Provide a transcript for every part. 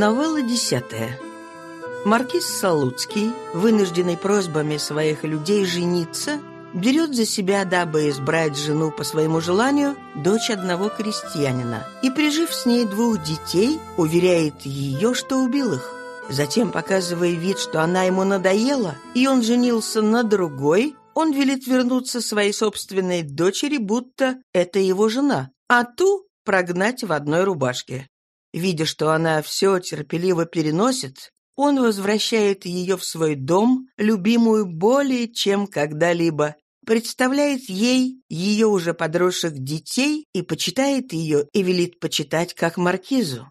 Новелла десятая. Маркиз Салуцкий, вынужденный просьбами своих людей жениться, берет за себя, дабы избрать жену по своему желанию, дочь одного крестьянина, и, прижив с ней двух детей, уверяет ее, что убил их. Затем, показывая вид, что она ему надоела, и он женился на другой, он велит вернуться своей собственной дочери, будто это его жена, а ту прогнать в одной рубашке. Видя, что она все терпеливо переносит, он возвращает ее в свой дом, любимую более чем когда-либо, представляет ей ее уже подросших детей и почитает ее и велит почитать как маркизу.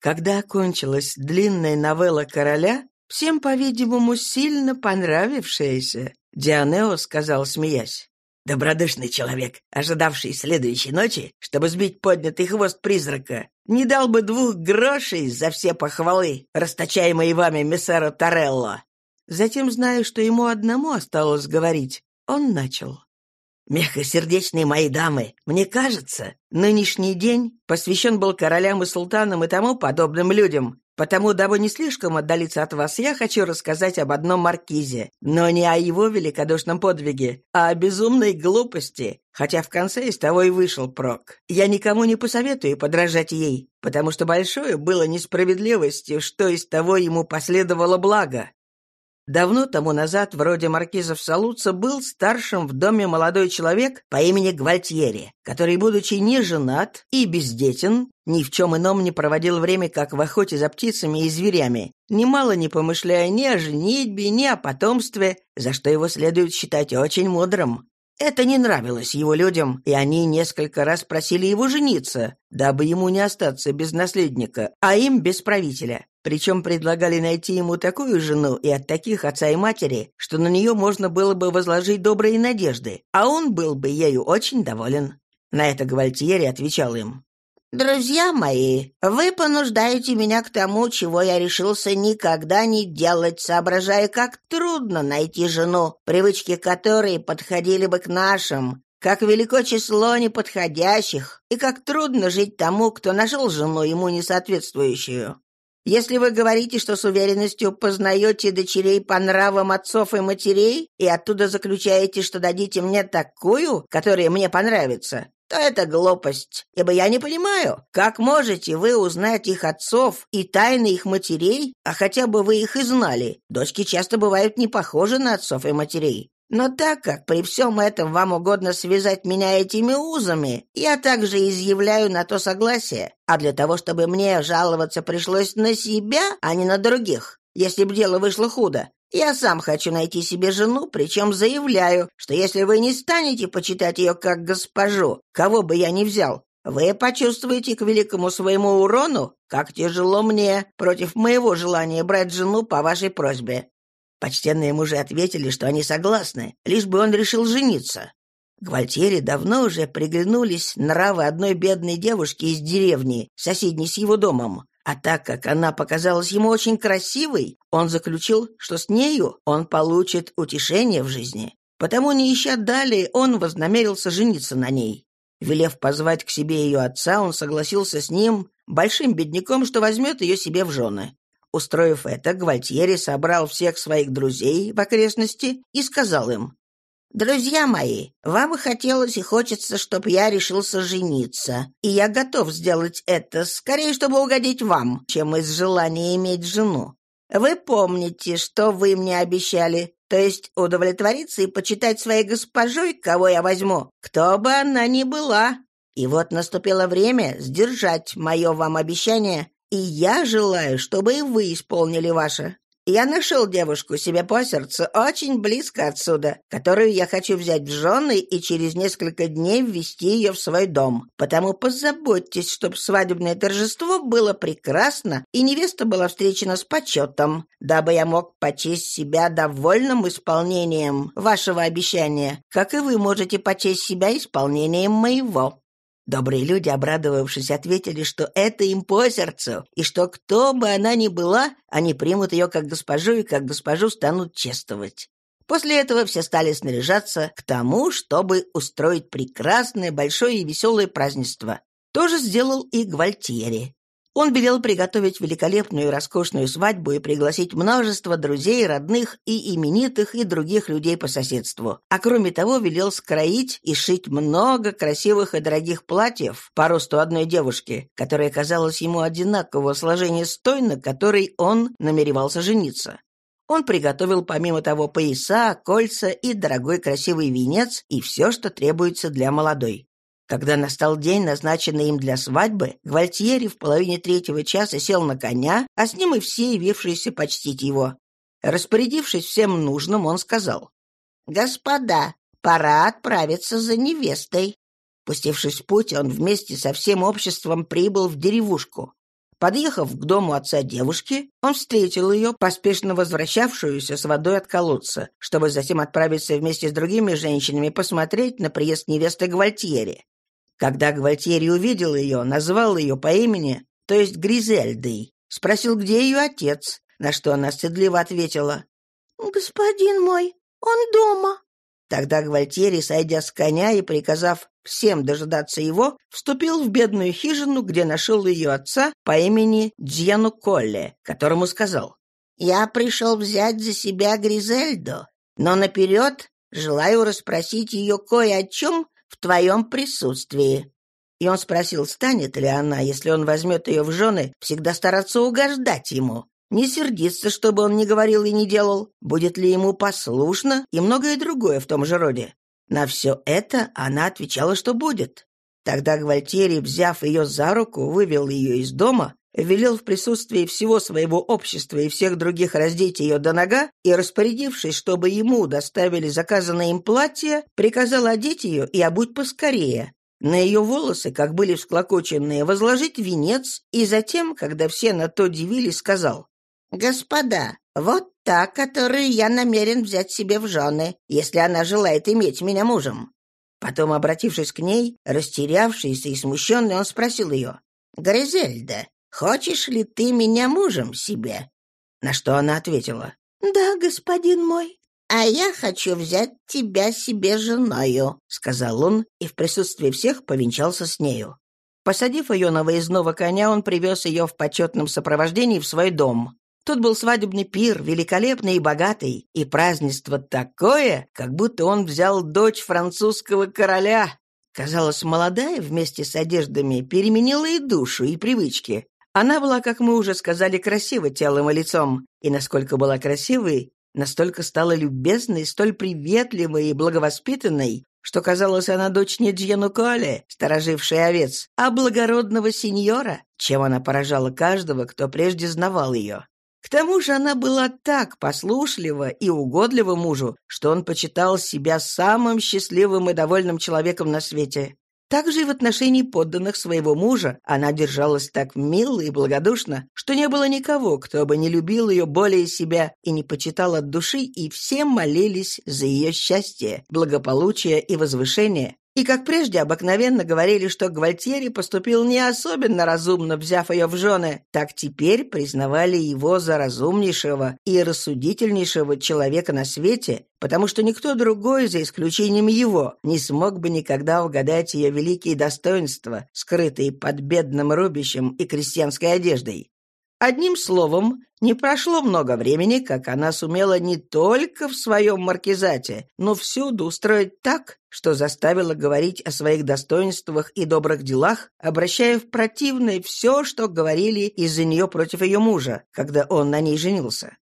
Когда окончилась длинная новелла короля, всем, по-видимому, сильно понравившаяся, Дианео сказал, смеясь, Добродушный человек, ожидавший следующей ночи, чтобы сбить поднятый хвост призрака, не дал бы двух грошей за все похвалы, расточаемые вами мессеру Торелло. Затем, зная, что ему одному осталось говорить, он начал. «Мягкосердечные мои дамы, мне кажется, нынешний день посвящен был королям и султанам и тому подобным людям, Потому, дабы не слишком отдалиться от вас, я хочу рассказать об одном маркизе, но не о его великодушном подвиге, а о безумной глупости, хотя в конце из того и вышел прок. Я никому не посоветую подражать ей, потому что большое было несправедливостью, что из того ему последовало благо. Давно тому назад, вроде маркизов Салуца, был старшим в доме молодой человек по имени Гвальтьери, который, будучи не женат и бездетен, ни в чем ином не проводил время, как в охоте за птицами и зверями, немало не помышляя ни о женитьбе, ни о потомстве, за что его следует считать очень мудрым. Это не нравилось его людям, и они несколько раз просили его жениться, дабы ему не остаться без наследника, а им без правителя. Причем предлагали найти ему такую жену и от таких отца и матери, что на нее можно было бы возложить добрые надежды, а он был бы ею очень доволен. На это Гвальтьери отвечал им. «Друзья мои, вы понуждаете меня к тому, чего я решился никогда не делать, соображая, как трудно найти жену, привычки которой подходили бы к нашим, как велико число неподходящих, и как трудно жить тому, кто нашел жену ему несоответствующую. Если вы говорите, что с уверенностью познаете дочерей по нравам отцов и матерей, и оттуда заключаете, что дадите мне такую, которая мне понравится, то это глупость, ибо я не понимаю, как можете вы узнать их отцов и тайны их матерей, а хотя бы вы их и знали. Дочки часто бывают не похожи на отцов и матерей. Но так как при всем этом вам угодно связать меня этими узами, я также изъявляю на то согласие. А для того, чтобы мне жаловаться пришлось на себя, а не на других, если б дело вышло худо, я сам хочу найти себе жену, причем заявляю, что если вы не станете почитать ее как госпожу, кого бы я ни взял, вы почувствуете к великому своему урону, как тяжело мне против моего желания брать жену по вашей просьбе. Почтенные мужи ответили, что они согласны, лишь бы он решил жениться. Гвальтьери давно уже приглянулись нравы одной бедной девушки из деревни, соседней с его домом. А так как она показалась ему очень красивой, он заключил, что с нею он получит утешение в жизни. Потому, не ища далее, он вознамерился жениться на ней. Велев позвать к себе ее отца, он согласился с ним, большим бедняком, что возьмет ее себе в жены. Устроив это, Гвальтьери собрал всех своих друзей в окрестности и сказал им, «Друзья мои, вам хотелось и хочется, чтобы я решился жениться, и я готов сделать это скорее, чтобы угодить вам, чем из желания иметь жену. Вы помните, что вы мне обещали, то есть удовлетвориться и почитать своей госпожой, кого я возьму, кто бы она ни была. И вот наступило время сдержать мое вам обещание и я желаю, чтобы и вы исполнили ваше. Я нашел девушку себе по сердцу очень близко отсюда, которую я хочу взять в жены и через несколько дней ввести ее в свой дом. Потому позаботьтесь, чтобы свадебное торжество было прекрасно и невеста была встречена с почетом, дабы я мог почесть себя довольным исполнением вашего обещания, как и вы можете почесть себя исполнением моего. Добрые люди, обрадовавшись, ответили, что это им по сердцу, и что кто бы она ни была, они примут ее как госпожу и как госпожу станут чествовать. После этого все стали снаряжаться к тому, чтобы устроить прекрасное, большое и веселое празднество. То же сделал и Гвальтьери. Он велел приготовить великолепную и роскошную свадьбу и пригласить множество друзей, родных и именитых и других людей по соседству. А кроме того, велел скроить и шить много красивых и дорогих платьев по росту одной девушки, которая казалась ему одинакового сложения с той, на которой он намеревался жениться. Он приготовил помимо того пояса, кольца и дорогой красивый венец и все, что требуется для молодой. Когда настал день, назначенный им для свадьбы, Гвальтьери в половине третьего часа сел на коня, а с ним и все явившиеся почтить его. Распорядившись всем нужным, он сказал, «Господа, пора отправиться за невестой». Пустившись в путь, он вместе со всем обществом прибыл в деревушку. Подъехав к дому отца девушки, он встретил ее, поспешно возвращавшуюся с водой от колодца, чтобы затем отправиться вместе с другими женщинами посмотреть на приезд невесты Гвальтьери. Когда Гвальтьери увидел ее, назвал ее по имени, то есть Гризельдой, спросил, где ее отец, на что она стыдливо ответила. «Господин мой, он дома». Тогда Гвальтьери, сойдя с коня и приказав всем дожидаться его, вступил в бедную хижину, где нашел ее отца по имени Дзьяну Колле, которому сказал, «Я пришел взять за себя Гризельду, но наперед желаю расспросить ее кое о чем, в твоем присутствии». И он спросил, станет ли она, если он возьмет ее в жены, всегда стараться угождать ему, не сердиться, чтобы он не говорил и не делал, будет ли ему послушно и многое другое в том же роде. На все это она отвечала, что будет. Тогда Гвальтери, взяв ее за руку, вывел ее из дома, велел в присутствии всего своего общества и всех других раздеть ее до нога и, распорядившись, чтобы ему доставили заказанное им платье, приказал одеть ее и обуть поскорее. На ее волосы, как были всклокоченные, возложить венец, и затем, когда все на то дивились, сказал, «Господа, вот та, которую я намерен взять себе в жены, если она желает иметь меня мужем». Потом, обратившись к ней, растерявшийся и смущенный, он спросил ее, «Гризельда, Хочешь ли ты меня мужем себе?» На что она ответила. «Да, господин мой». «А я хочу взять тебя себе женою», — сказал он, и в присутствии всех повенчался с нею. Посадив ее на выездного коня, он привез ее в почетном сопровождении в свой дом. Тут был свадебный пир, великолепный и богатый, и празднество такое, как будто он взял дочь французского короля. Казалось, молодая вместе с одеждами переменила и душу, и привычки. Она была, как мы уже сказали, красива телом и лицом, и насколько была красивой, настолько стала любезной, столь приветливой и благовоспитанной, что казалось, она дочь не Джьянуколе, сторожившей овец, а благородного сеньора, чем она поражала каждого, кто прежде знавал ее. К тому же она была так послушлива и угодлива мужу, что он почитал себя самым счастливым и довольным человеком на свете. Также и в отношении подданных своего мужа она держалась так мило и благодушно, что не было никого, кто бы не любил ее более себя и не почитал от души, и все молились за ее счастье, благополучие и возвышение, и, как прежде, обыкновенно говорили, что Гвальтьери поступил не особенно разумно, взяв ее в жены, так теперь признавали его за разумнейшего и рассудительнейшего человека на свете, потому что никто другой, за исключением его, не смог бы никогда угадать ее великие достоинства, скрытые под бедным рубищем и крестьянской одеждой. Одним словом, не прошло много времени, как она сумела не только в своем маркизате, но всюду устроить так, что заставила говорить о своих достоинствах и добрых делах, обращая в противное все, что говорили из-за нее против ее мужа, когда он на ней женился.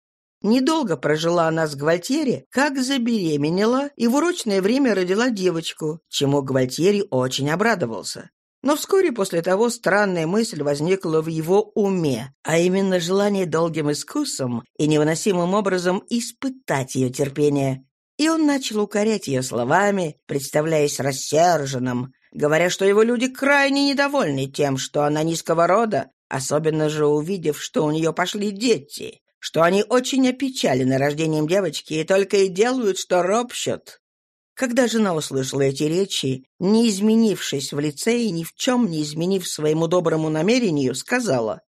Недолго прожила она с Гвальтьери, как забеременела и в урочное время родила девочку, чему Гвальтьери очень обрадовался. Но вскоре после того странная мысль возникла в его уме, а именно желание долгим искусом и невыносимым образом испытать ее терпение. И он начал укорять ее словами, представляясь рассерженным, говоря, что его люди крайне недовольны тем, что она низкого рода, особенно же увидев, что у нее пошли дети, что они очень опечалены рождением девочки и только и делают, что ропщут. Когда жена услышала эти речи, не изменившись в лице и ни в чем не изменив своему доброму намерению, сказала,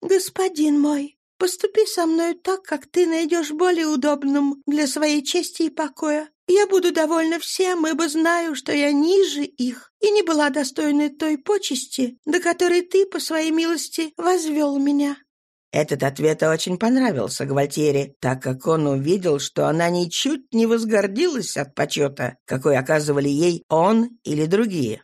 «Господин мой, поступи со мной так, как ты найдешь более удобным для своей чести и покоя. Я буду довольна всем, ибо знаю, что я ниже их и не была достойна той почести, до которой ты, по своей милости, возвел меня». Этот ответ очень понравился Гвальтьере, так как он увидел, что она ничуть не возгордилась от почета, какой оказывали ей он или другие.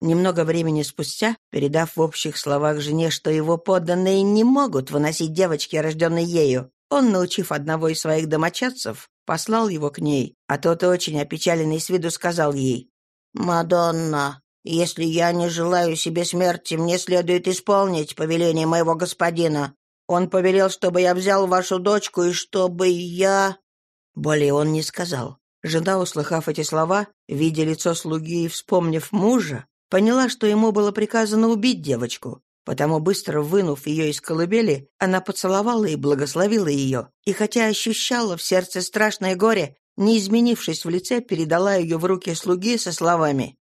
Немного времени спустя, передав в общих словах жене, что его подданные не могут выносить девочки, рожденной ею, он, научив одного из своих домочадцев, послал его к ней, а тот, очень опечаленный с виду, сказал ей, «Мадонна, если я не желаю себе смерти, мне следует исполнить повеление моего господина. Он повелел, чтобы я взял вашу дочку и чтобы я...» Более он не сказал. Жена, услыхав эти слова, видя лицо слуги и вспомнив мужа, поняла, что ему было приказано убить девочку. Потому, быстро вынув ее из колыбели, она поцеловала и благословила ее, и хотя ощущала в сердце страшное горе, не изменившись в лице, передала ее в руки слуги со словами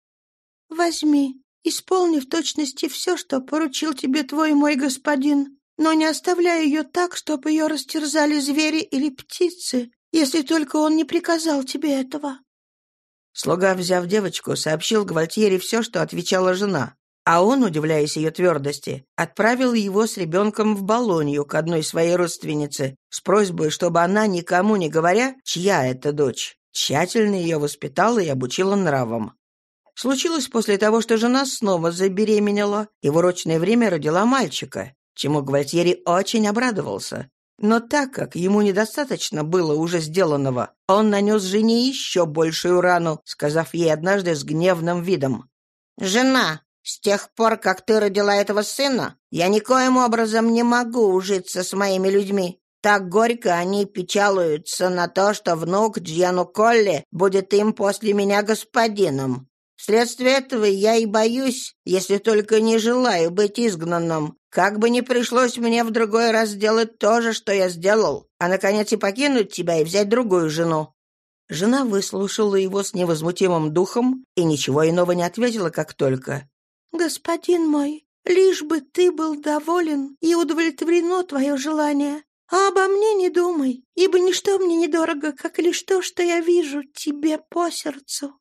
«Возьми, исполни в точности все, что поручил тебе твой мой господин, но не оставляй ее так, чтобы ее растерзали звери или птицы, если только он не приказал тебе этого». Слуга, взяв девочку, сообщил Гвальтьере все, что отвечала жена, а он, удивляясь ее твердости, отправил его с ребенком в Болонью к одной своей родственнице с просьбой, чтобы она, никому не говоря, чья это дочь, тщательно ее воспитала и обучила нравам. Случилось после того, что жена снова забеременела и в урочное время родила мальчика, чему Гвальтьери очень обрадовался. Но так как ему недостаточно было уже сделанного, он нанес жене еще большую рану, сказав ей однажды с гневным видом. «Жена, с тех пор, как ты родила этого сына, я никоим образом не могу ужиться с моими людьми. Так горько они печалуются на то, что внук Джьяну Колли будет им после меня господином. Вследствие этого я и боюсь, если только не желаю быть изгнанным. Как бы ни пришлось мне в другой раз сделать то же, что я сделал, а, наконец, и покинуть тебя и взять другую жену». Жена выслушала его с невозмутимым духом и ничего иного не ответила, как только «Господин мой, лишь бы ты был доволен и удовлетворено твое желание, а обо мне не думай, ибо ничто мне недорого, как лишь то, что я вижу тебе по сердцу».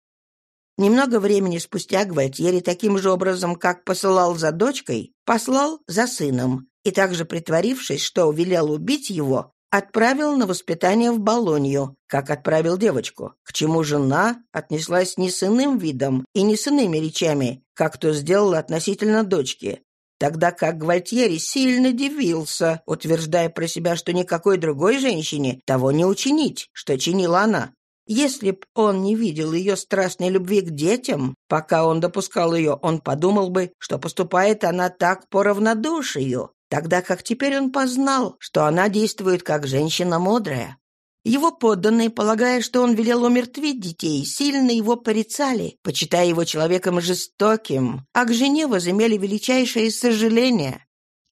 Немного времени спустя Гвальтьери таким же образом, как посылал за дочкой, послал за сыном, и также притворившись, что велел убить его, отправил на воспитание в Болонью, как отправил девочку, к чему жена отнеслась не с иным видом и не с иными речами, как то сделала относительно дочки, тогда как Гвальтьери сильно дивился, утверждая про себя, что никакой другой женщине того не учинить, что чинила она. Если б он не видел ее страстной любви к детям, пока он допускал ее, он подумал бы, что поступает она так по равнодушию, тогда как теперь он познал, что она действует как женщина мудрая. Его подданные, полагая, что он велел умертвить детей, сильно его порицали, почитая его человеком жестоким, а к жене возымели величайшее сожаление.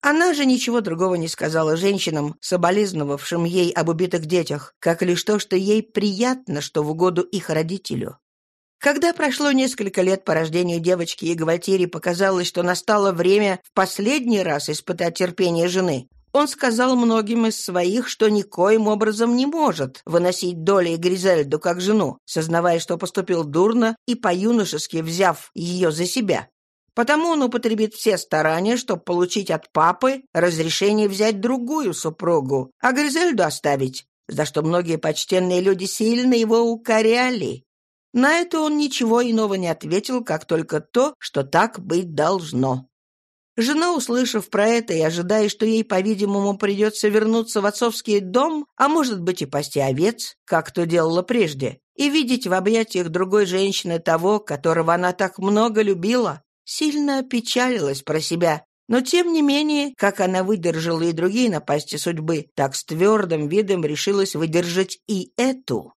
Она же ничего другого не сказала женщинам, соболезновавшим ей об убитых детях, как лишь то, что ей приятно, что в угоду их родителю. Когда прошло несколько лет по рождению девочки, и Гвальтире показалось, что настало время в последний раз испытать терпение жены, он сказал многим из своих, что никоим образом не может выносить доли Гризельду как жену, сознавая, что поступил дурно и по-юношески взяв ее за себя. Потому он употребит все старания, чтобы получить от папы разрешение взять другую супругу, а Гризельду оставить, за что многие почтенные люди сильно его укоряли. На это он ничего иного не ответил, как только то, что так быть должно. Жена, услышав про это и ожидая, что ей, по-видимому, придется вернуться в отцовский дом, а может быть и пасти овец, как то делала прежде, и видеть в объятиях другой женщины того, которого она так много любила, сильно опечалилась про себя. Но, тем не менее, как она выдержала и другие напасти судьбы, так с твердым видом решилась выдержать и эту.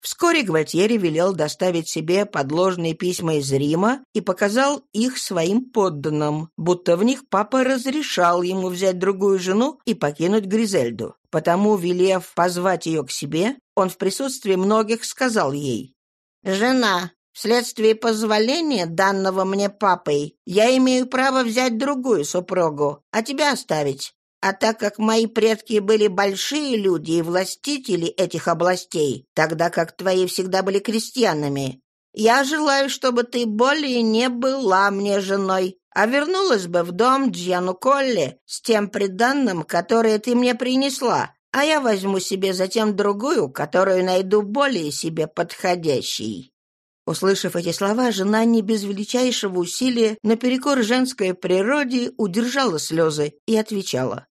Вскоре Гвальтьери велел доставить себе подложные письма из Рима и показал их своим подданным, будто в них папа разрешал ему взять другую жену и покинуть Гризельду. Потому, велев позвать ее к себе, он в присутствии многих сказал ей, «Жена, вследствие позволения, данного мне папой, я имею право взять другую супругу, а тебя оставить. А так как мои предки были большие люди и властители этих областей, тогда как твои всегда были крестьянами, я желаю, чтобы ты более не была мне женой, а вернулась бы в дом Джьяну Колли с тем приданным, которое ты мне принесла, а я возьму себе затем другую, которую найду более себе подходящей». Услышав эти слова, жена не без величайшего усилия наперекор женской природе удержала слезы и отвечала.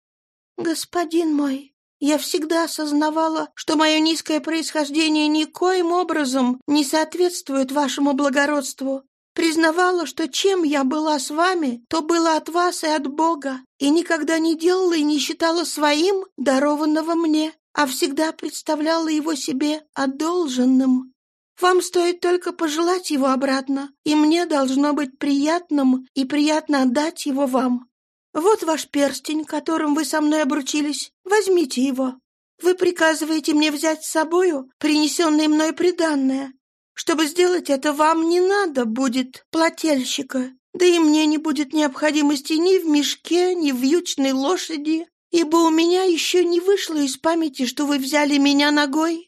«Господин мой, я всегда осознавала, что мое низкое происхождение никоим образом не соответствует вашему благородству. Признавала, что чем я была с вами, то было от вас и от Бога, и никогда не делала и не считала своим дарованного мне, а всегда представляла его себе одолженным. Вам стоит только пожелать его обратно, и мне должно быть приятным и приятно отдать его вам. Вот ваш перстень, которым вы со мной обручились. Возьмите его. Вы приказываете мне взять с собою принесенное мной приданное. Чтобы сделать это, вам не надо будет плательщика, да и мне не будет необходимости ни в мешке, ни в вьючной лошади, ибо у меня еще не вышло из памяти, что вы взяли меня ногой.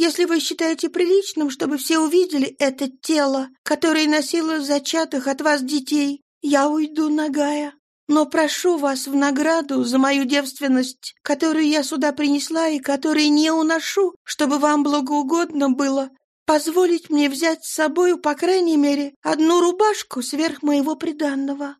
Если вы считаете приличным, чтобы все увидели это тело, которое носило зачатых от вас детей, я уйду нагая. Но прошу вас в награду за мою девственность, которую я сюда принесла и которую не уношу, чтобы вам благоугодно было, позволить мне взять с собою, по крайней мере, одну рубашку сверх моего приданного».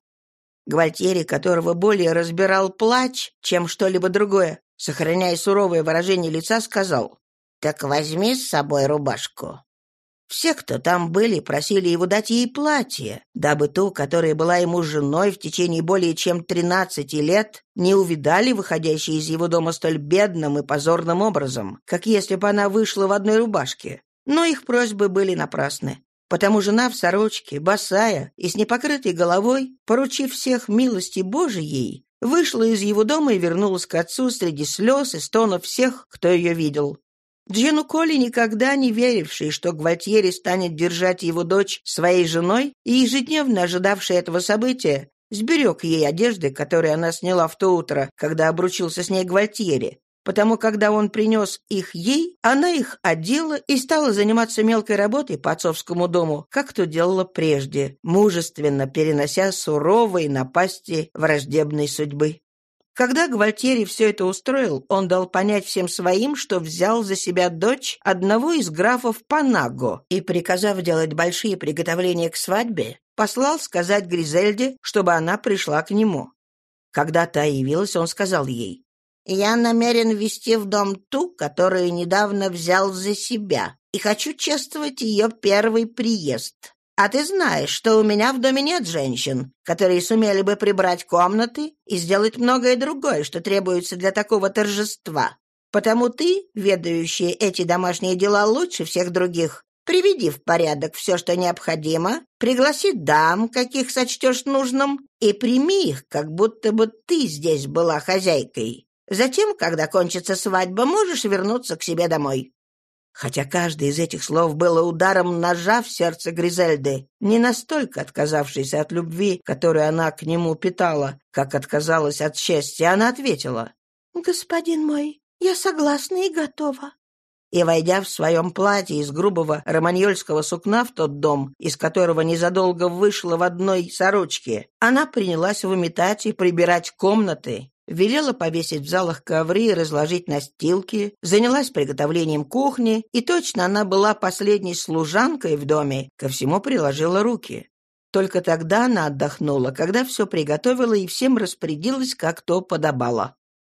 Гвальтьери, которого более разбирал плач, чем что-либо другое, сохраняя суровое выражение лица, сказал, «Так возьми с собой рубашку». Все, кто там были, просили его дать ей платье, дабы ту, которая была ему женой в течение более чем тринадцати лет, не увидали выходящей из его дома столь бедным и позорным образом, как если бы она вышла в одной рубашке. Но их просьбы были напрасны. Потому жена в сорочке, босая и с непокрытой головой, поручив всех милости Божией, вышла из его дома и вернулась к отцу среди слез и стонов всех, кто ее видел. Джину Коли, никогда не веривший, что Гвальтьери станет держать его дочь своей женой и ежедневно ожидавший этого события, сберег ей одежды, которые она сняла в то утро, когда обручился с ней Гвальтьери. Потому когда он принес их ей, она их одела и стала заниматься мелкой работой по отцовскому дому, как то делала прежде, мужественно перенося суровые напасти враждебной судьбы. Когда Гвальтери все это устроил, он дал понять всем своим, что взял за себя дочь одного из графов Панаго и, приказав делать большие приготовления к свадьбе, послал сказать Гризельде, чтобы она пришла к нему. Когда та явилась, он сказал ей, «Я намерен вести в дом ту, которую недавно взял за себя, и хочу чествовать ее первый приезд. А ты знаешь, что у меня в доме нет женщин, которые сумели бы прибрать комнаты и сделать многое другое, что требуется для такого торжества. Потому ты, ведающий эти домашние дела лучше всех других, приведи в порядок все, что необходимо, пригласи дам, каких сочтешь нужным, и прими их, как будто бы ты здесь была хозяйкой. Затем, когда кончится свадьба, можешь вернуться к себе домой. Хотя каждый из этих слов было ударом ножа в сердце Гризельды, не настолько отказавшейся от любви, которую она к нему питала, как отказалась от счастья, она ответила. «Господин мой, я согласна и готова». И, войдя в своем платье из грубого романьольского сукна в тот дом, из которого незадолго вышла в одной сорочке, она принялась выметать и прибирать комнаты, велела повесить в залах ковры и разложить настилки, занялась приготовлением кухни, и точно она была последней служанкой в доме, ко всему приложила руки. Только тогда она отдохнула, когда все приготовила и всем распорядилась, как то подобало.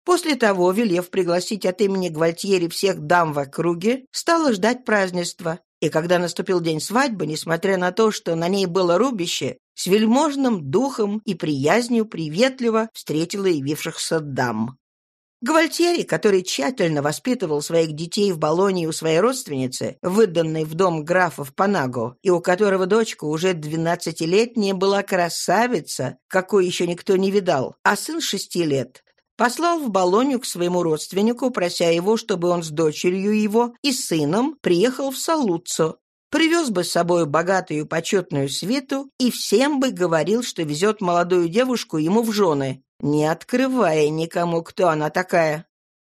После того, велев пригласить от имени Гвальтьери всех дам в округе, стала ждать празднества, и когда наступил день свадьбы, несмотря на то, что на ней было рубище, с вельможным духом и приязнью приветливо встретила явившихся дам. Гвальтьери, который тщательно воспитывал своих детей в Болонии у своей родственницы, выданной в дом графов Панаго, и у которого дочка уже двенадцатилетняя была красавица, какой еще никто не видал, а сын шести лет, послал в Болонью к своему родственнику, прося его, чтобы он с дочерью его и сыном приехал в Салуццо, привез бы с собой богатую почетную свиту и всем бы говорил, что везет молодую девушку ему в жены, не открывая никому, кто она такая.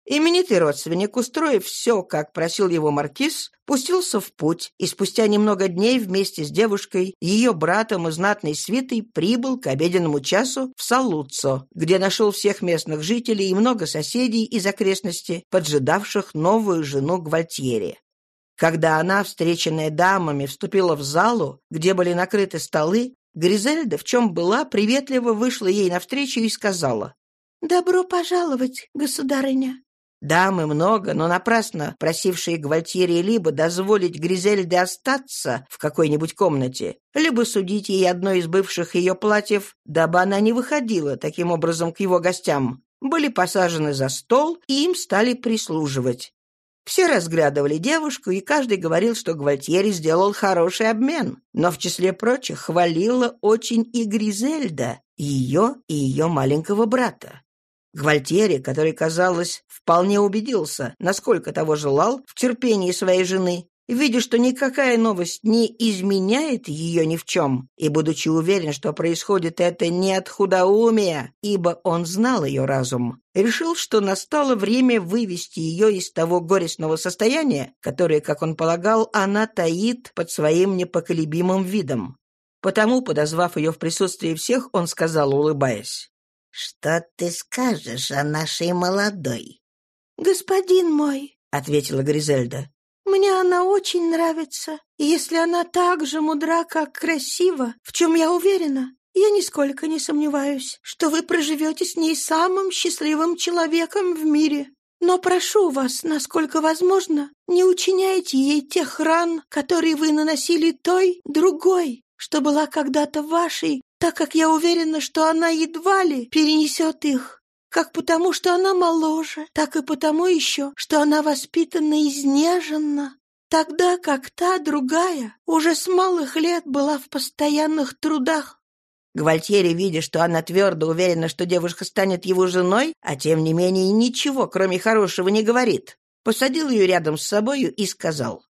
Именитый родственник, устроив все, как просил его маркиз, пустился в путь, и спустя немного дней вместе с девушкой, ее братом и знатной свитой прибыл к обеденному часу в Салуццо, где нашел всех местных жителей и много соседей из окрестности, поджидавших новую жену Гвальтьери. Когда она, встреченная дамами, вступила в залу, где были накрыты столы, Гризельда, в чем была, приветливо вышла ей навстречу и сказала «Добро пожаловать, государыня». Дамы много, но напрасно просившие Гвальтьери либо дозволить Гризельде остаться в какой-нибудь комнате, либо судить ей одно из бывших ее платьев, дабы она не выходила таким образом к его гостям, были посажены за стол и им стали прислуживать. Все разглядывали девушку, и каждый говорил, что Гвальтьери сделал хороший обмен, но в числе прочих хвалила очень и Гризельда, ее и ее маленького брата. Гвальтери, который, казалось, вполне убедился, насколько того желал, в терпении своей жены, видя, что никакая новость не изменяет ее ни в чем, и будучи уверен, что происходит это не от худоумия, ибо он знал ее разум, решил, что настало время вывести ее из того горестного состояния, которое, как он полагал, она таит под своим непоколебимым видом. Потому, подозвав ее в присутствии всех, он сказал, улыбаясь, «Что ты скажешь о нашей молодой?» «Господин мой», — ответила Гризельда, «мне она очень нравится, и если она так же мудра, как красива, в чем я уверена, я нисколько не сомневаюсь, что вы проживете с ней самым счастливым человеком в мире. Но прошу вас, насколько возможно, не учиняйте ей тех ран, которые вы наносили той, другой, что была когда-то вашей, так как я уверена, что она едва ли перенесет их. Как потому, что она моложе, так и потому еще, что она воспитана и изнежена. Тогда как та другая уже с малых лет была в постоянных трудах. Гвальтьери, видя, что она твердо уверена, что девушка станет его женой, а тем не менее ничего, кроме хорошего, не говорит, посадил ее рядом с собою и сказал,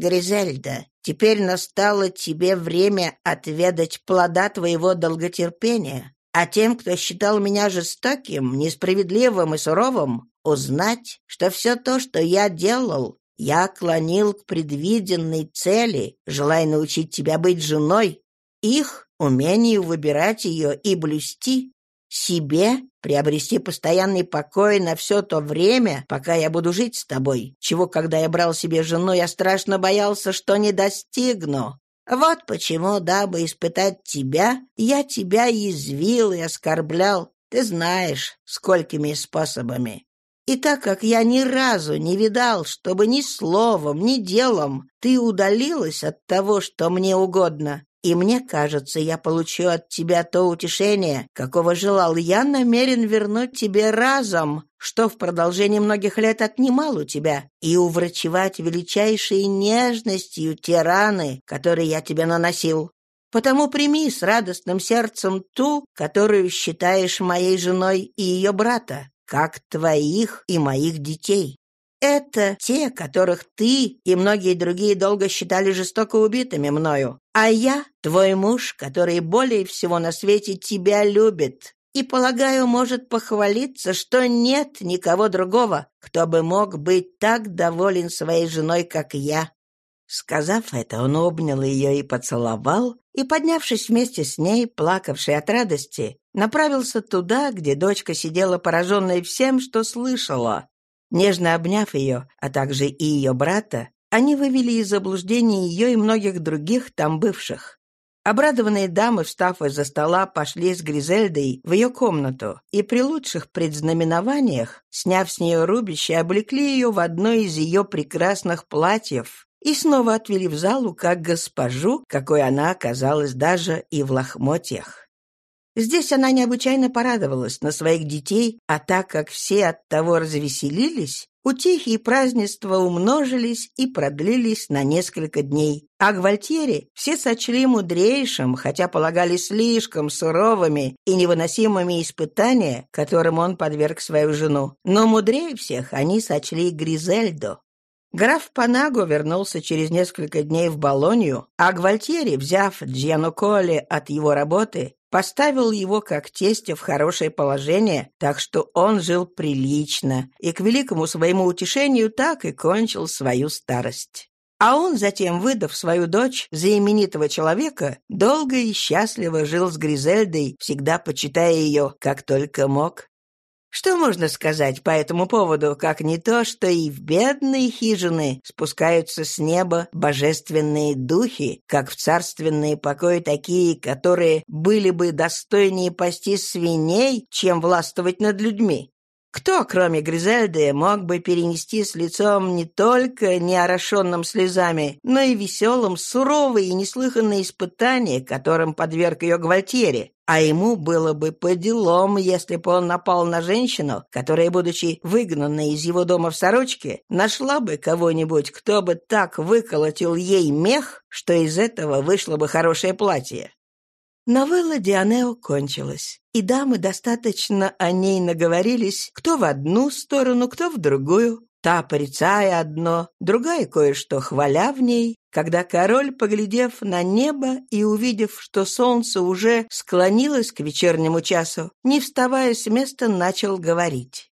«Гризельда, теперь настало тебе время отведать плода твоего долготерпения, а тем, кто считал меня жестоким, несправедливым и суровым, узнать, что все то, что я делал, я клонил к предвиденной цели, желая научить тебя быть женой, их умению выбирать ее и блюсти, себе приобрести постоянный покой на все то время, пока я буду жить с тобой, чего, когда я брал себе жену, я страшно боялся, что не достигну. Вот почему, дабы испытать тебя, я тебя язвил и оскорблял, ты знаешь, сколькими способами. И так как я ни разу не видал, чтобы ни словом, ни делом ты удалилась от того, что мне угодно, и мне кажется, я получу от тебя то утешение, какого желал. Я намерен вернуть тебе разом, что в продолжении многих лет отнимал у тебя, и уврачевать величайшей нежностью те раны, которые я тебе наносил. Потому прими с радостным сердцем ту, которую считаешь моей женой и ее брата, как твоих и моих детей. Это те, которых ты и многие другие долго считали жестоко убитыми мною. А я, твой муж, который более всего на свете тебя любит, и, полагаю, может похвалиться, что нет никого другого, кто бы мог быть так доволен своей женой, как я». Сказав это, он обнял ее и поцеловал, и, поднявшись вместе с ней, плакавший от радости, направился туда, где дочка сидела пораженная всем, что слышала, Нежно обняв ее, а также и ее брата, они вывели из заблуждения ее и многих других там бывших. Обрадованные дамы, встав из-за стола, пошли с Гризельдой в ее комнату и при лучших предзнаменованиях, сняв с нее рубище, облекли ее в одно из ее прекрасных платьев и снова отвели в залу как госпожу, какой она оказалась даже и в лохмотьях. Здесь она необычайно порадовалась на своих детей, а так как все от того развеселились, утехи и празднества умножились и продлились на несколько дней. А Гвальтьери все сочли мудрейшим, хотя полагали слишком суровыми и невыносимыми испытания, которым он подверг свою жену. Но мудрее всех они сочли Гризельдо. Граф Панаго вернулся через несколько дней в Болонью, а Гвальтьери, взяв Джиану Колли от его работы, поставил его как тестя в хорошее положение, так что он жил прилично и к великому своему утешению так и кончил свою старость. А он затем, выдав свою дочь за именитого человека, долго и счастливо жил с Гризельдой, всегда почитая ее, как только мог. Что можно сказать по этому поводу, как не то, что и в бедные хижины спускаются с неба божественные духи, как в царственные покои такие, которые были бы достойнее пасти свиней, чем властвовать над людьми? Кто, кроме Гризельды, мог бы перенести с лицом не только неорошенным слезами, но и веселым, суровые и неслыханные испытания, которым подверг ее Гвальтьери? А ему было бы по делам, если бы он напал на женщину, которая, будучи выгнанной из его дома в сорочке, нашла бы кого-нибудь, кто бы так выколотил ей мех, что из этого вышло бы хорошее платье. Новелла Дианео кончилась, и дамы достаточно о ней наговорились, кто в одну сторону, кто в другую, та порицая одно, другая кое-что хваля в ней, когда король, поглядев на небо и увидев, что солнце уже склонилось к вечернему часу, не вставая с места, начал говорить.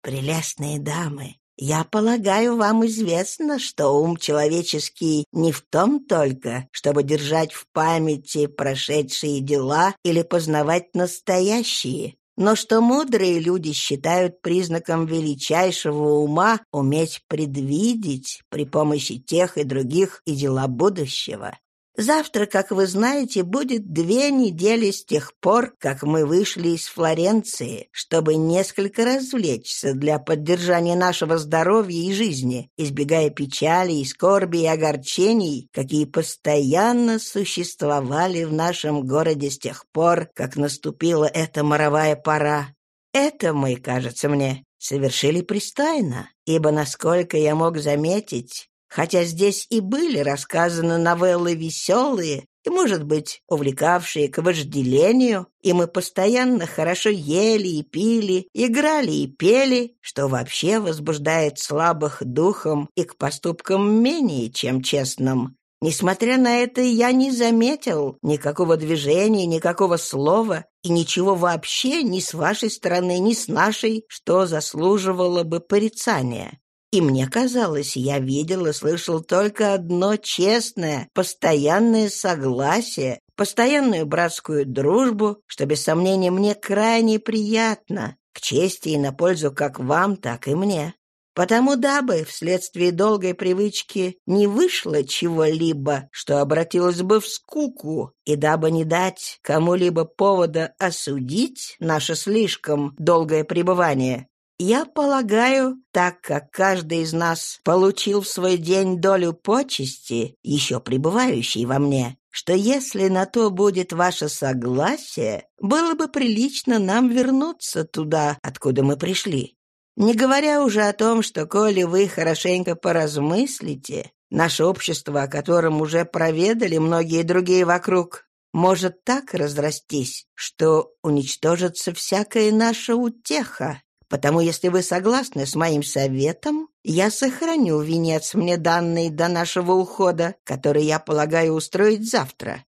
«Прелестные дамы, я полагаю, вам известно, что ум человеческий не в том только, чтобы держать в памяти прошедшие дела или познавать настоящие, но что мудрые люди считают признаком величайшего ума уметь предвидеть при помощи тех и других и дела будущего. Завтра, как вы знаете, будет две недели с тех пор, как мы вышли из Флоренции, чтобы несколько развлечься для поддержания нашего здоровья и жизни, избегая печали и скорби и огорчений, какие постоянно существовали в нашем городе с тех пор, как наступила эта моровая пора. Это мы, кажется мне, совершили пристойно, ибо, насколько я мог заметить, Хотя здесь и были рассказаны новеллы веселые и, может быть, увлекавшие к вожделению, и мы постоянно хорошо ели и пили, играли и пели, что вообще возбуждает слабых духом и к поступкам менее, чем честным. Несмотря на это, я не заметил никакого движения, никакого слова и ничего вообще ни с вашей стороны, ни с нашей, что заслуживало бы порицания. И мне казалось, я видел и слышал только одно честное, постоянное согласие, постоянную братскую дружбу, что, без сомнения, мне крайне приятно, к чести и на пользу как вам, так и мне. Потому дабы вследствие долгой привычки не вышло чего-либо, что обратилось бы в скуку, и дабы не дать кому-либо повода осудить наше слишком долгое пребывание, я полагаю, так как каждый из нас получил в свой день долю почести, еще пребывающей во мне, что если на то будет ваше согласие, было бы прилично нам вернуться туда, откуда мы пришли. Не говоря уже о том, что, коли вы хорошенько поразмыслите, наше общество, о котором уже проведали многие другие вокруг, может так разрастись, что уничтожится всякая наша утеха, Потому если вы согласны с моим советом, я сохраню венец мне данный до нашего ухода, который я полагаю устроить завтра.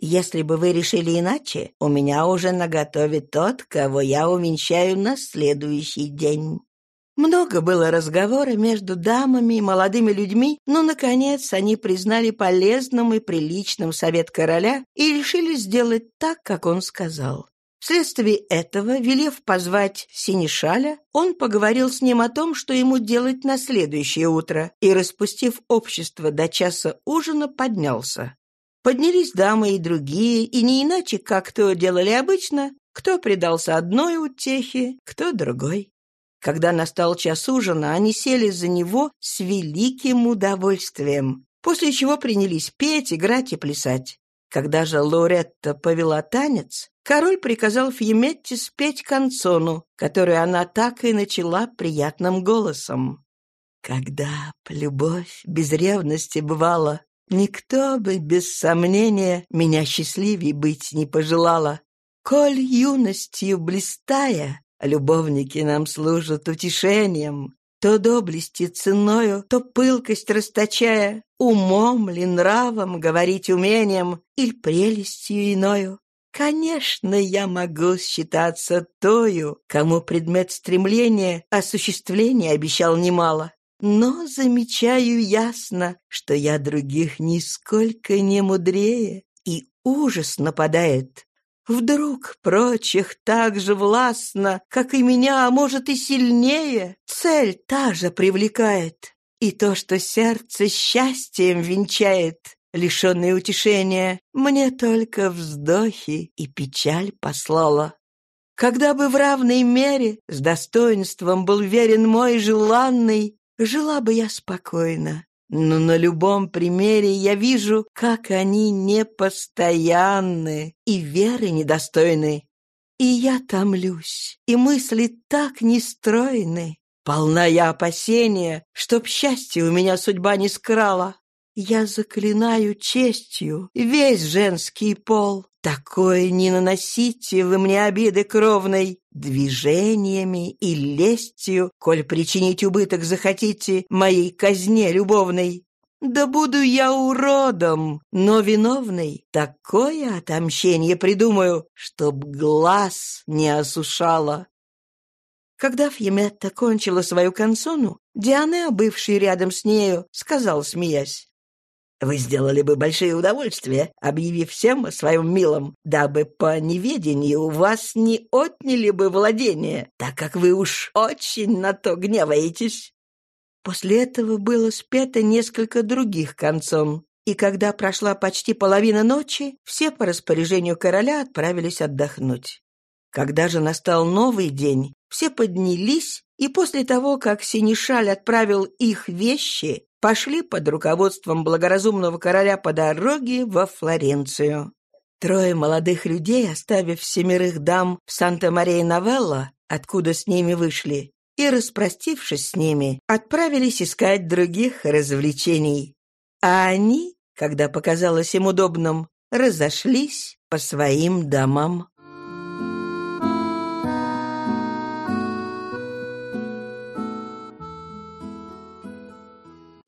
Если бы вы решили иначе, у меня уже наготове тот, кого я увенчаю на следующий день». Много было разговора между дамами и молодыми людьми, но, наконец, они признали полезным и приличным совет короля и решили сделать так, как он сказал. Вследствие этого, велев позвать Синишаля, он поговорил с ним о том, что ему делать на следующее утро, и, распустив общество до часа ужина, поднялся. Поднялись дамы и другие, и не иначе, как то делали обычно, кто предался одной утехе, кто другой. Когда настал час ужина, они сели за него с великим удовольствием, после чего принялись петь, играть и плясать. Когда же Лоретта повела танец, король приказал Фьеметте спеть канцону, которую она так и начала приятным голосом. Когда б любовь без ревности бывала, никто бы, без сомнения, меня счастливей быть не пожелала. Коль юностью блистая, любовники нам служат утешением, то доблести ценою, то пылкость расточая, умом ли нравом говорить умением или прелестью иною. Конечно, я могу считаться тою, кому предмет стремления осуществления обещал немало. Но замечаю ясно, что я других нисколько не мудрее, и ужас нападает. Вдруг прочих так же властно, как и меня, а может и сильнее, цель та же привлекает. И то, что сердце счастьем венчает, лишенное утешения, мне только вздохи и печаль послала. Когда бы в равной мере с достоинством был верен мой желанный, жила бы я спокойно. Но на любом примере я вижу, как они непостоянны и веры недостойны. И я томлюсь, и мысли так нестройны. Полна я опасения, чтоб счастье у меня судьба не скрала. Я заклинаю честью весь женский пол. Такое не наносите вы мне обиды кровной. Движениями и лестью, коль причинить убыток захотите моей казне любовной. Да буду я уродом, но виновный. Такое отомщение придумаю, чтоб глаз не осушало. Когда Фьеметта кончила свою консону, Диана, бывший рядом с нею, сказал, смеясь, вы сделали бы большое удовольствие, объявив всем о своем милом, дабы по неведению вас не отняли бы владение, так как вы уж очень на то гневаетесь». После этого было спето несколько других концом, и когда прошла почти половина ночи, все по распоряжению короля отправились отдохнуть. Когда же настал новый день, все поднялись, и после того, как Синишаль отправил их вещи, пошли под руководством благоразумного короля по дороге во Флоренцию. Трое молодых людей, оставив семерых дам в Санта-Мария-Новелла, откуда с ними вышли, и, распростившись с ними, отправились искать других развлечений. А они, когда показалось им удобным, разошлись по своим домам.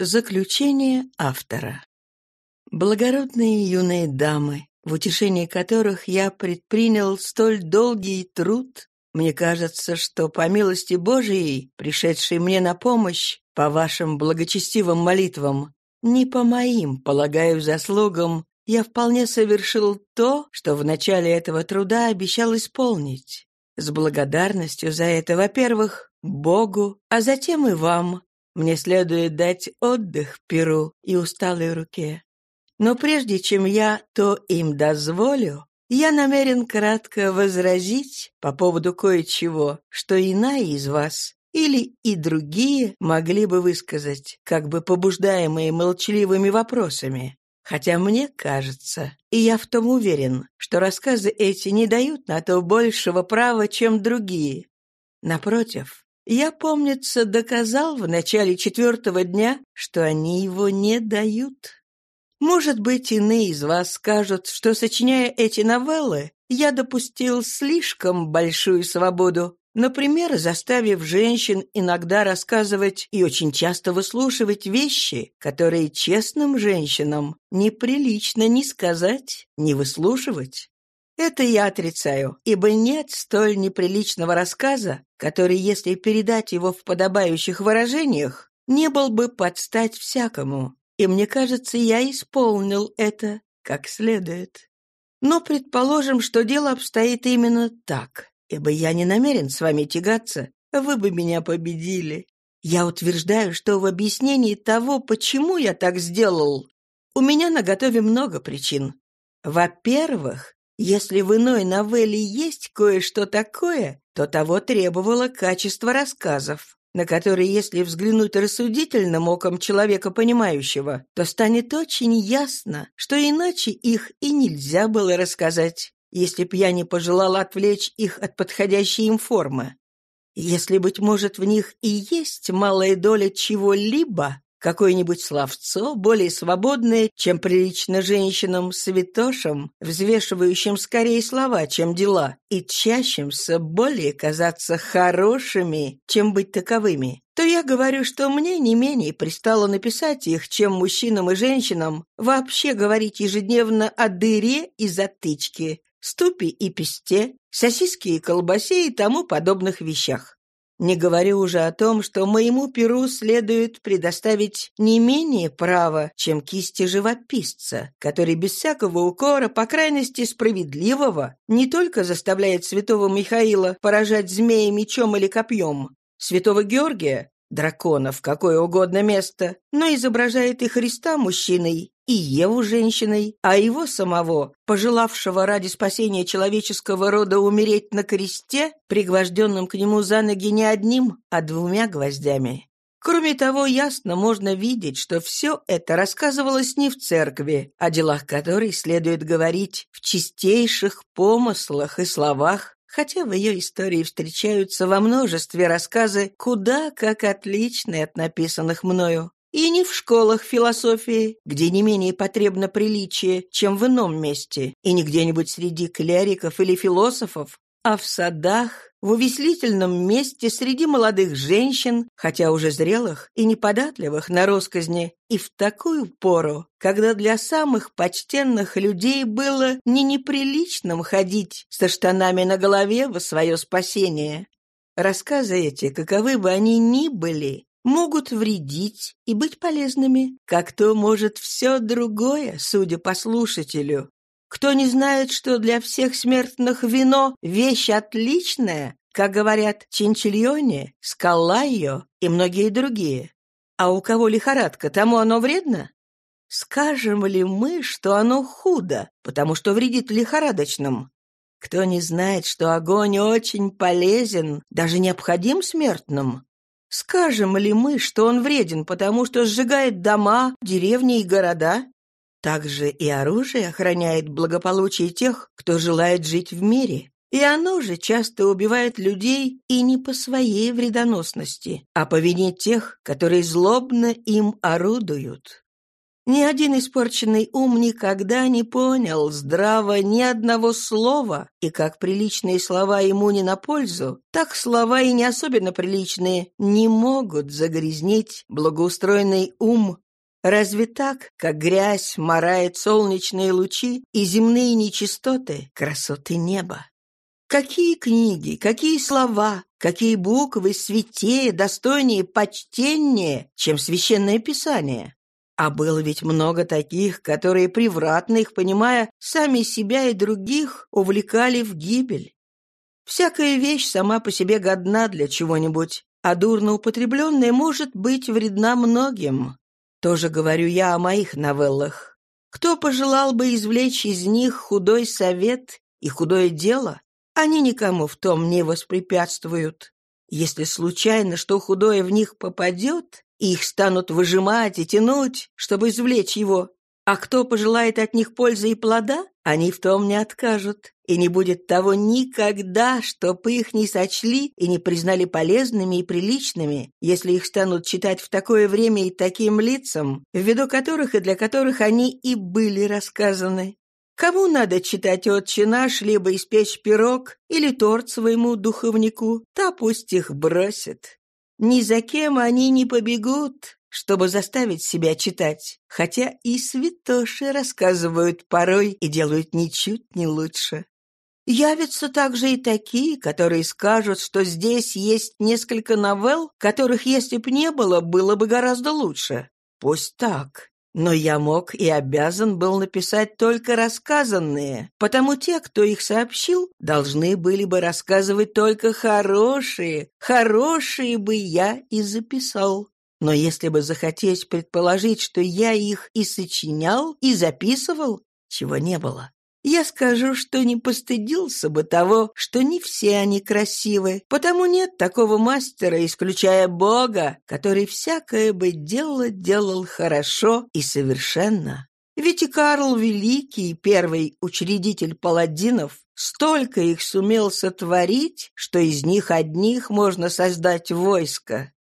Заключение автора Благородные юные дамы, в утешении которых я предпринял столь долгий труд, мне кажется, что по милости Божией, пришедшей мне на помощь, по вашим благочестивым молитвам, не по моим, полагаю, заслугам, я вполне совершил то, что в начале этого труда обещал исполнить. С благодарностью за это, во-первых, Богу, а затем и вам, мне следует дать отдых Перу и усталой руке. Но прежде чем я то им дозволю, я намерен кратко возразить по поводу кое-чего, что иная из вас или и другие могли бы высказать, как бы побуждаемые молчаливыми вопросами. Хотя мне кажется, и я в том уверен, что рассказы эти не дают на то большего права, чем другие. Напротив, я, помнится, доказал в начале четвертого дня, что они его не дают. Может быть, иные из вас скажут, что, сочиняя эти новеллы, я допустил слишком большую свободу, например, заставив женщин иногда рассказывать и очень часто выслушивать вещи, которые честным женщинам неприлично ни сказать, ни выслушивать. Это я отрицаю, ибо нет столь неприличного рассказа, который, если передать его в подобающих выражениях, не был бы под стать всякому. И мне кажется, я исполнил это как следует. Но предположим, что дело обстоит именно так, ибо я не намерен с вами тягаться, вы бы меня победили. Я утверждаю, что в объяснении того, почему я так сделал, у меня наготове много причин. Во-первых, если в иной новелле есть кое-что такое, то того требовало качество рассказов, на которые, если взглянуть рассудительным оком человека понимающего, то станет очень ясно, что иначе их и нельзя было рассказать, если б я не пожелал отвлечь их от подходящей им формы. Если, быть может, в них и есть малая доля чего-либо, Какое-нибудь словцо, более свободное, чем прилично женщинам, святошам, взвешивающим скорее слова, чем дела, и тщащимся более казаться хорошими, чем быть таковыми, то я говорю, что мне не менее пристало написать их, чем мужчинам и женщинам вообще говорить ежедневно о дыре и затычке, ступи и песте, сосиски и колбасе и тому подобных вещах. Не говорю уже о том, что моему перу следует предоставить не менее права, чем кисти живописца, который без всякого укора, по крайности справедливого, не только заставляет святого Михаила поражать змея мечом или копьем, святого Георгия дракона в какое угодно место, но изображает и Христа мужчиной, и Еву женщиной, а его самого, пожелавшего ради спасения человеческого рода умереть на кресте, пригвожденным к нему за ноги не одним, а двумя гвоздями. Кроме того, ясно можно видеть, что все это рассказывалось не в церкви, о делах которой следует говорить в чистейших помыслах и словах, хотя в ее истории встречаются во множестве рассказы куда как отличные от написанных мною. И не в школах философии, где не менее потребно приличие, чем в ином месте, и не где-нибудь среди клериков или философов, а в садах, в увеселительном месте среди молодых женщин, хотя уже зрелых и неподатливых на росказни, и в такую пору, когда для самых почтенных людей было не неприличным ходить со штанами на голове во свое спасение. Рассказы эти, каковы бы они ни были, могут вредить и быть полезными, как то может все другое, судя по слушателю. Кто не знает, что для всех смертных вино — вещь отличная, как говорят Чинчильоне, Скалайо и многие другие. А у кого лихорадка, тому оно вредно? Скажем ли мы, что оно худо, потому что вредит лихорадочным? Кто не знает, что огонь очень полезен, даже необходим смертным? Скажем ли мы, что он вреден, потому что сжигает дома, деревни и города? Также и оружие охраняет благополучие тех, кто желает жить в мире. И оно же часто убивает людей и не по своей вредоносности, а по вине тех, которые злобно им орудуют. Ни один испорченный ум никогда не понял здраво ни одного слова, и как приличные слова ему не на пользу, так слова и не особенно приличные не могут загрязнить благоустроенный ум Разве так, как грязь морает солнечные лучи и земные нечистоты, красоты неба? Какие книги, какие слова, какие буквы святее, достойнее, почтеннее, чем священное писание? А было ведь много таких, которые, превратно их понимая, сами себя и других увлекали в гибель. Всякая вещь сама по себе годна для чего-нибудь, а дурно употребленная может быть вредна многим. Тоже говорю я о моих новеллах. Кто пожелал бы извлечь из них худой совет и худое дело, они никому в том не воспрепятствуют. Если случайно что худое в них попадет, их станут выжимать и тянуть, чтобы извлечь его, а кто пожелает от них пользы и плода, они в том не откажут. И не будет того никогда, чтоб их не сочли и не признали полезными и приличными, если их станут читать в такое время и таким лицам, ввиду которых и для которых они и были рассказаны. Кому надо читать «Отче наш», либо испечь пирог или торт своему духовнику, та пусть их бросит. Ни за кем они не побегут, чтобы заставить себя читать, хотя и святоши рассказывают порой и делают ничуть не лучше. Явятся также и такие, которые скажут, что здесь есть несколько новелл, которых, если б не было, было бы гораздо лучше. Пусть так. Но я мог и обязан был написать только рассказанные, потому те, кто их сообщил, должны были бы рассказывать только хорошие, хорошие бы я и записал. Но если бы захотеть предположить, что я их и сочинял, и записывал, чего не было, я скажу, что не постыдился бы того, что не все они красивы, потому нет такого мастера, исключая Бога, который всякое бы дело делал хорошо и совершенно. Ведь и Карл Великий, первый учредитель паладинов, столько их сумел сотворить, что из них одних можно создать войско.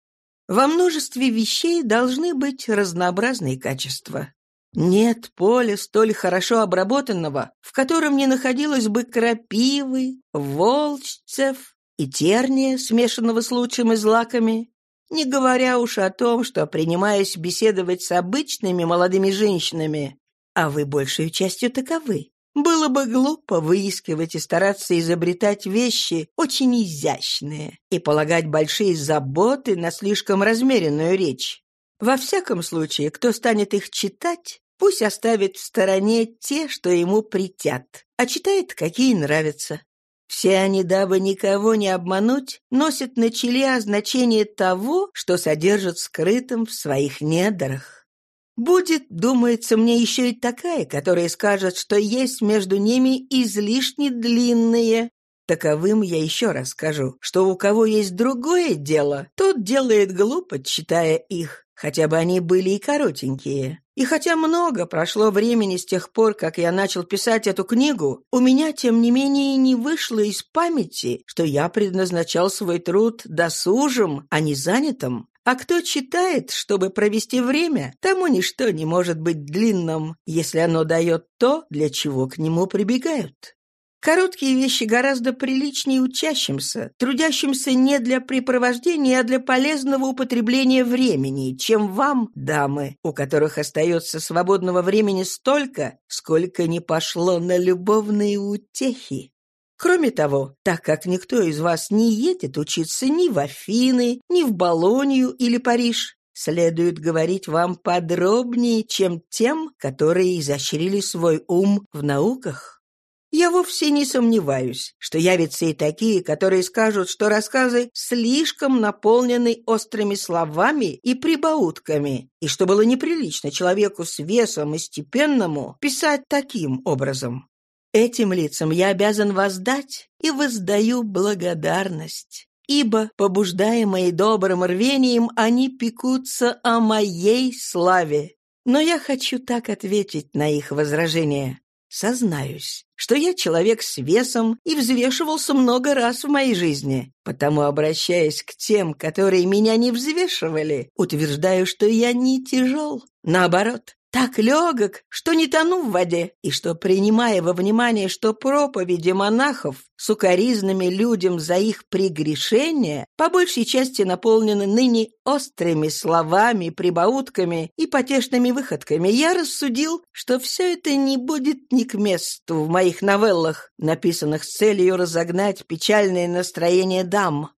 Во множестве вещей должны быть разнообразные качества. Нет поля столь хорошо обработанного, в котором не находилось бы крапивы, волчцев и терния, смешанного с лучшими злаками, не говоря уж о том, что, принимаясь беседовать с обычными молодыми женщинами, а вы большей частью таковы, Было бы глупо выискивать и стараться изобретать вещи очень изящные и полагать большие заботы на слишком размеренную речь. Во всяком случае, кто станет их читать, пусть оставит в стороне те, что ему притят, а читает, какие нравятся. Все они, дабы никого не обмануть, носят на челе означение того, что содержат скрытым в своих недрах. Будет, думается мне, еще и такая, которая скажет, что есть между ними излишне длинные. Таковым я еще раз скажу, что у кого есть другое дело, тот делает глупо, читая их хотя бы они были и коротенькие. И хотя много прошло времени с тех пор, как я начал писать эту книгу, у меня, тем не менее, не вышло из памяти, что я предназначал свой труд досужим, а не занятым. А кто читает, чтобы провести время, тому ничто не может быть длинным, если оно дает то, для чего к нему прибегают. Короткие вещи гораздо приличнее учащимся, трудящимся не для препровождения, а для полезного употребления времени, чем вам, дамы, у которых остается свободного времени столько, сколько не пошло на любовные утехи. Кроме того, так как никто из вас не едет учиться ни в Афины, ни в Болонью или Париж, следует говорить вам подробнее, чем тем, которые изощрили свой ум в науках. Я вовсе не сомневаюсь, что явятся и такие, которые скажут, что рассказы слишком наполнены острыми словами и прибаутками, и что было неприлично человеку с весом и степенному писать таким образом. Этим лицам я обязан воздать и воздаю благодарность, ибо, побуждаемые добрым рвением, они пекутся о моей славе. Но я хочу так ответить на их возражение. Сознаюсь, что я человек с весом и взвешивался много раз в моей жизни, потому, обращаясь к тем, которые меня не взвешивали, утверждаю, что я не тяжел. Наоборот, так легок, что не тону в воде, и что, принимая во внимание, что проповеди монахов с укоризнами людям за их прегрешения по большей части наполнены ныне острыми словами, прибаутками и потешными выходками, я рассудил, что все это не будет ни к месту в моих новеллах, написанных с целью разогнать печальное настроение дам.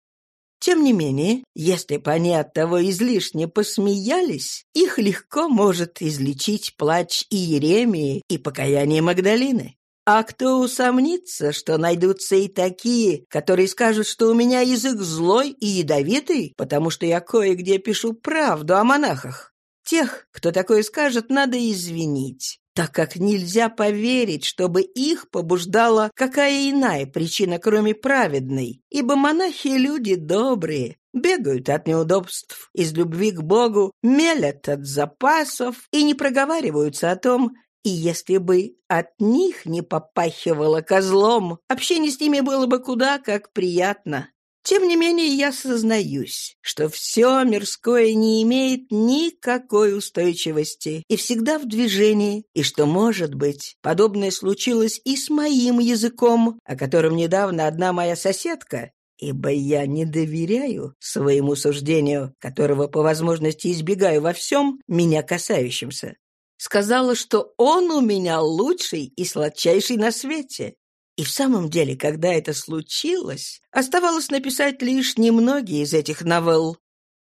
Тем не менее, если бы они от того излишне посмеялись, их легко может излечить плач Иеремии и покаяние Магдалины. А кто усомнится, что найдутся и такие, которые скажут, что у меня язык злой и ядовитый, потому что я кое-где пишу правду о монахах? Тех, кто такое скажет, надо извинить так как нельзя поверить, чтобы их побуждала какая иная причина, кроме праведной, ибо монахи — люди добрые, бегают от неудобств из любви к Богу, мелят от запасов и не проговариваются о том, и если бы от них не попахивало козлом, общение с ними было бы куда как приятно. Тем не менее, я сознаюсь, что все мирское не имеет никакой устойчивости и всегда в движении, и что, может быть, подобное случилось и с моим языком, о котором недавно одна моя соседка, ибо я не доверяю своему суждению, которого по возможности избегаю во всем, меня касающемся, сказала, что он у меня лучший и сладчайший на свете. И в самом деле, когда это случилось, оставалось написать лишь немногие из этих новелл.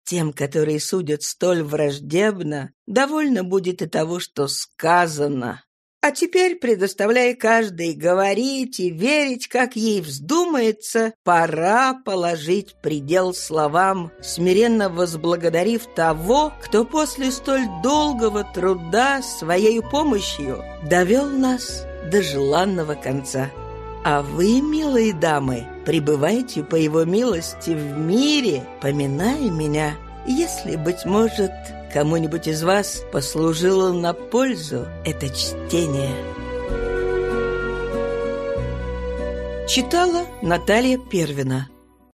Тем, которые судят столь враждебно, довольно будет и того, что сказано. А теперь, предоставляя каждой говорить и верить, как ей вздумается, пора положить предел словам, смиренно возблагодарив того, кто после столь долгого труда своей помощью довел нас до желанного конца. А вы, милые дамы, пребывайте по его милости в мире, поминая меня, если, быть может, кому-нибудь из вас послужило на пользу это чтение. Читала Наталья Первина